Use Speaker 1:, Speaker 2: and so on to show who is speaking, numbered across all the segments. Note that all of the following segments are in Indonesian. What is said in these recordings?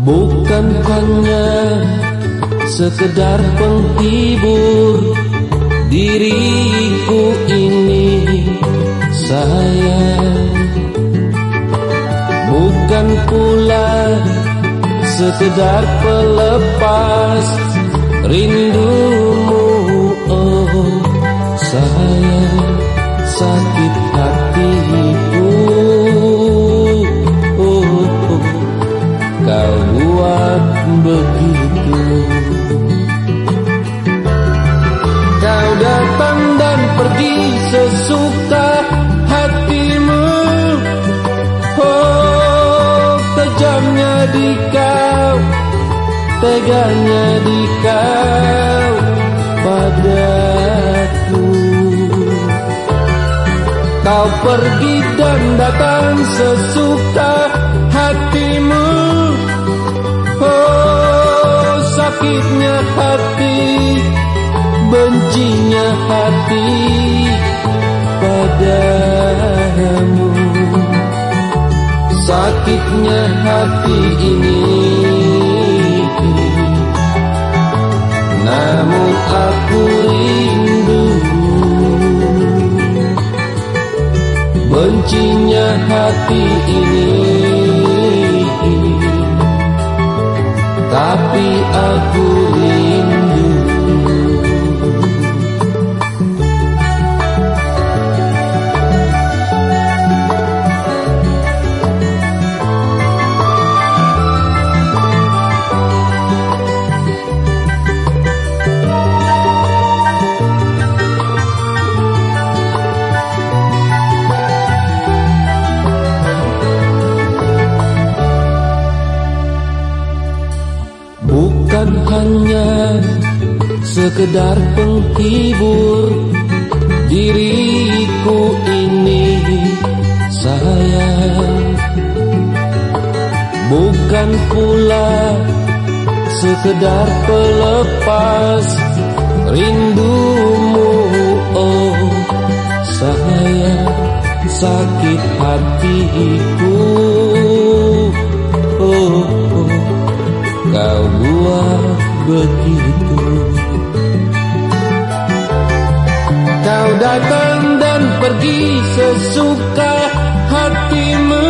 Speaker 1: Bukan hanya sekedar penghibur diriku ini saya. Bukan pula sekedar pelepas rindumu oh, oh saya sakit hati. Teganya di kau padaku. Kau pergi dan datang sesuka hatimu. Oh sakitnya hati Bencinya hati padamu. Sakitnya hati ini Bencinya hati ini. Tapi aku rindu sekedar penghibur diriku ini. Sayang Bukan pula sekedar pelepas rindumu. Oh sayang sakit hatiku. Oh, oh kau buat begitu Kau datang dan pergi sesuka hatimu.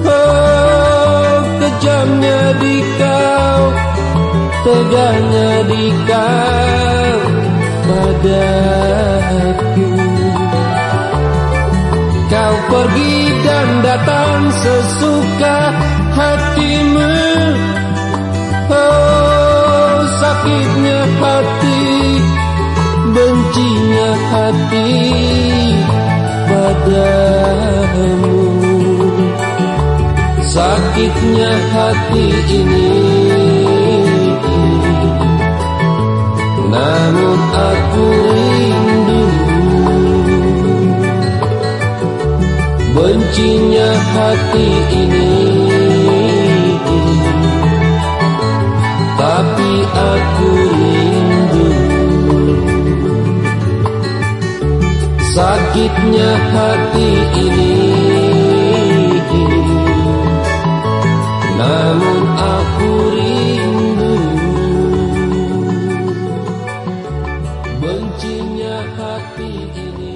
Speaker 1: Oh kejamnya di kau Teganya di kau padaku Kau pergi dan datang sesuka hatimu. Oh sakitnya hati Bencinya hati padamu. Sakitnya hati ini. Namun aku rindu. Bencinya hati ini. Tapi aku rindu Sakitnya hati ini. Namun aku rindu Bencinya hati ini